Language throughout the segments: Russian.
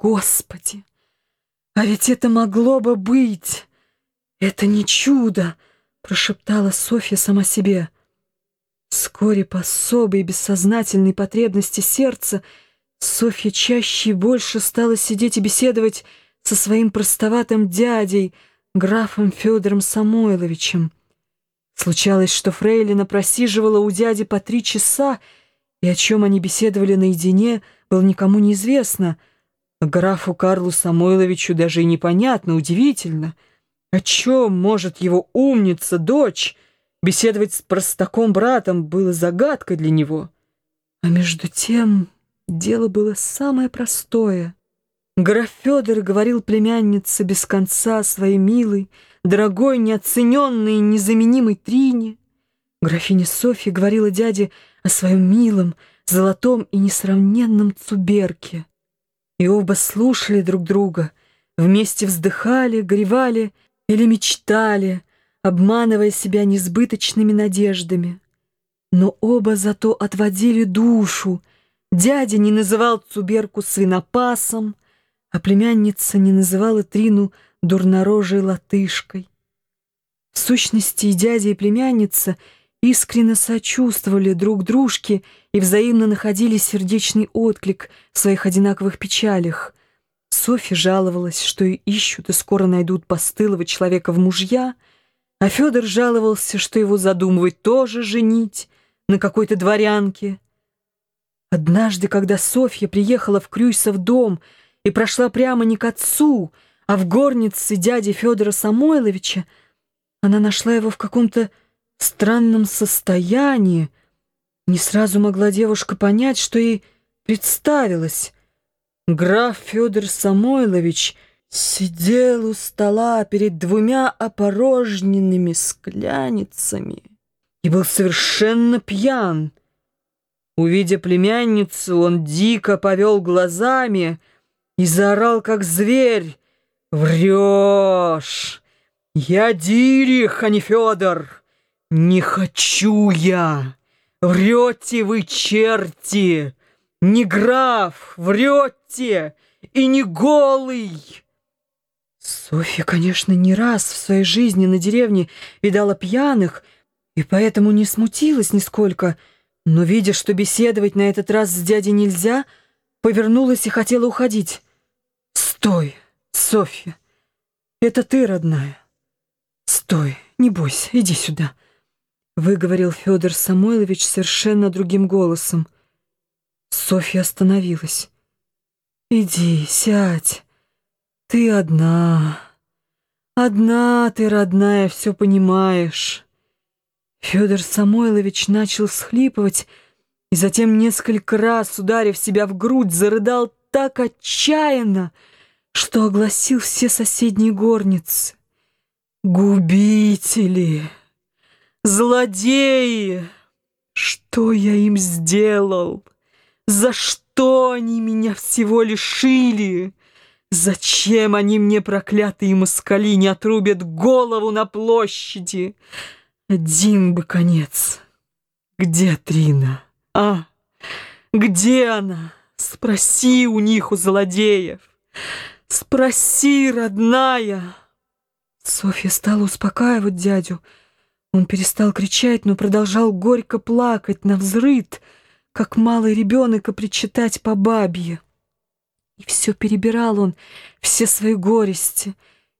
Господи! А ведь это могло бы быть! Это не чудо!» — прошептала Софья сама себе. Вскоре по особой бессознательной потребности сердца Софья чаще и больше стала сидеть и беседовать со своим простоватым дядей, графом Федором Самойловичем. Случалось, что Фрейлина просиживала у дяди по три часа, и о чем они беседовали наедине, было никому неизвестно. Графу Карлу Самойловичу даже и непонятно, удивительно. О чем может его умница, дочь? Беседовать с простаком-братом было загадкой для него. А между тем дело было самое простое. Граф Федор говорил племяннице без конца своей милой, дорогой, неоцененной незаменимой Трине. Графиня Софья говорила дяде о своем милом, золотом и несравненном Цуберке. И оба слушали друг друга, вместе вздыхали, горевали или мечтали, обманывая себя несбыточными надеждами. Но оба зато отводили душу. Дядя не называл Цуберку свинопасом, а племянница не называла Трину дурнорожей латышкой. В сущности, и дядя, и племянница искренне сочувствовали друг дружке и взаимно находили сердечный отклик в своих одинаковых печалях. Софья жаловалась, что и ищут, и скоро найдут постылого человека в мужья, а Федор жаловался, что его задумывают тоже женить на какой-то дворянке. Однажды, когда Софья приехала в Крюйсов дом и прошла прямо не к отцу, а в горнице дяди Федора Самойловича она нашла его в каком-то странном состоянии. Не сразу могла девушка понять, что ей представилось. Граф Федор Самойлович сидел у стола перед двумя опорожненными скляницами и был совершенно пьян. Увидя племянницу, он дико повел глазами и заорал, как зверь, «Врешь! Я Дирих, а не Федор! Не хочу я! Врете вы, черти! Не граф, врете! И не голый!» Софья, конечно, не раз в своей жизни на деревне видала пьяных, и поэтому не смутилась нисколько, но, видя, что беседовать на этот раз с дядей нельзя, повернулась и хотела уходить. «Стой!» Софья, это ты, родная? Стой, не бойся, иди сюда. Выговорил Федор Самойлович совершенно другим голосом. Софья остановилась. Иди, сядь. Ты одна. Одна ты, родная, все понимаешь. Федор Самойлович начал всхлипывать и затем несколько раз, ударив себя в грудь, зарыдал так отчаянно, что огласил все соседние горницы. Губители, злодеи, что я им сделал? За что они меня всего лишили? Зачем они мне, проклятые москали, не отрубят голову на площади? Один бы конец. Где Трина? А, где она? Спроси у них, у злодеев. Спроси, родная!» Софья стала успокаивать дядю. Он перестал кричать, но продолжал горько плакать на взрыд, как малый ребенок и причитать по бабье. И все перебирал он, все свои горести,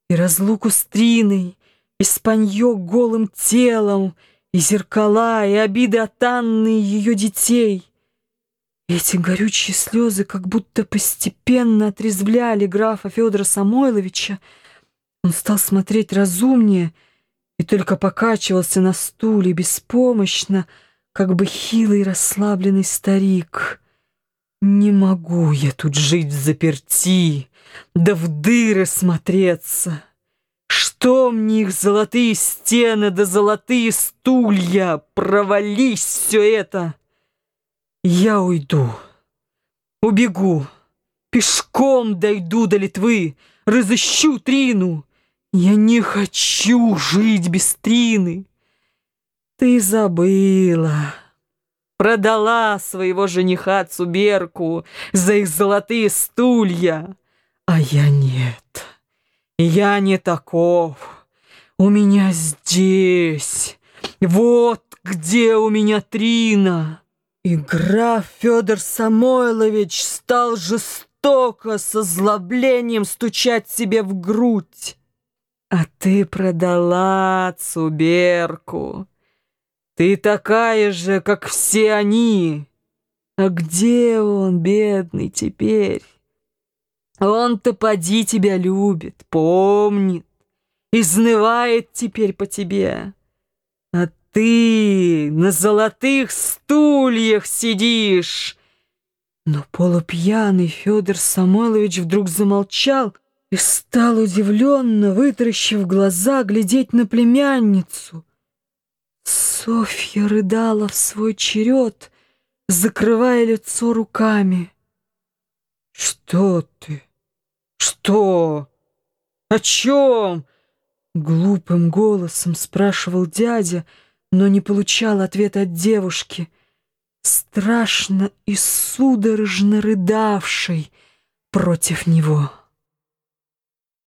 и разлуку с Триной, и спанье голым телом, и зеркала, и обиды от Анны и ее детей. Эти горючие слезы как будто постепенно отрезвляли графа Федора Самойловича. Он стал смотреть разумнее и только покачивался на стуле беспомощно, как бы хилый расслабленный старик. «Не могу я тут жить в заперти, да в дыры смотреться. Что мне их золотые стены да золотые стулья? Провались все это!» Я уйду, убегу, пешком дойду до Литвы, разыщу Трину. Я не хочу жить без Трины. Ты забыла, продала своего жениха Цуберку за их золотые стулья. А я нет. Я не таков. У меня здесь. Вот где у меня Трина. И граф Федор Самойлович стал жестоко с озлоблением стучать себе в грудь. А ты продала Цуберку. Ты такая же, как все они. А где он, бедный, теперь? Он-то поди тебя любит, помнит, изнывает теперь по тебе. А ты на золотых стульях сидишь. Но полупьяный Федор Самойлович вдруг замолчал и стал удивленно, вытаращив глаза, глядеть на племянницу. Софья рыдала в свой черед, закрывая лицо руками. «Что ты? Что? О чем?» Глупым голосом спрашивал дядя, но не получал ответа от девушки, страшно и судорожно рыдавшей против него.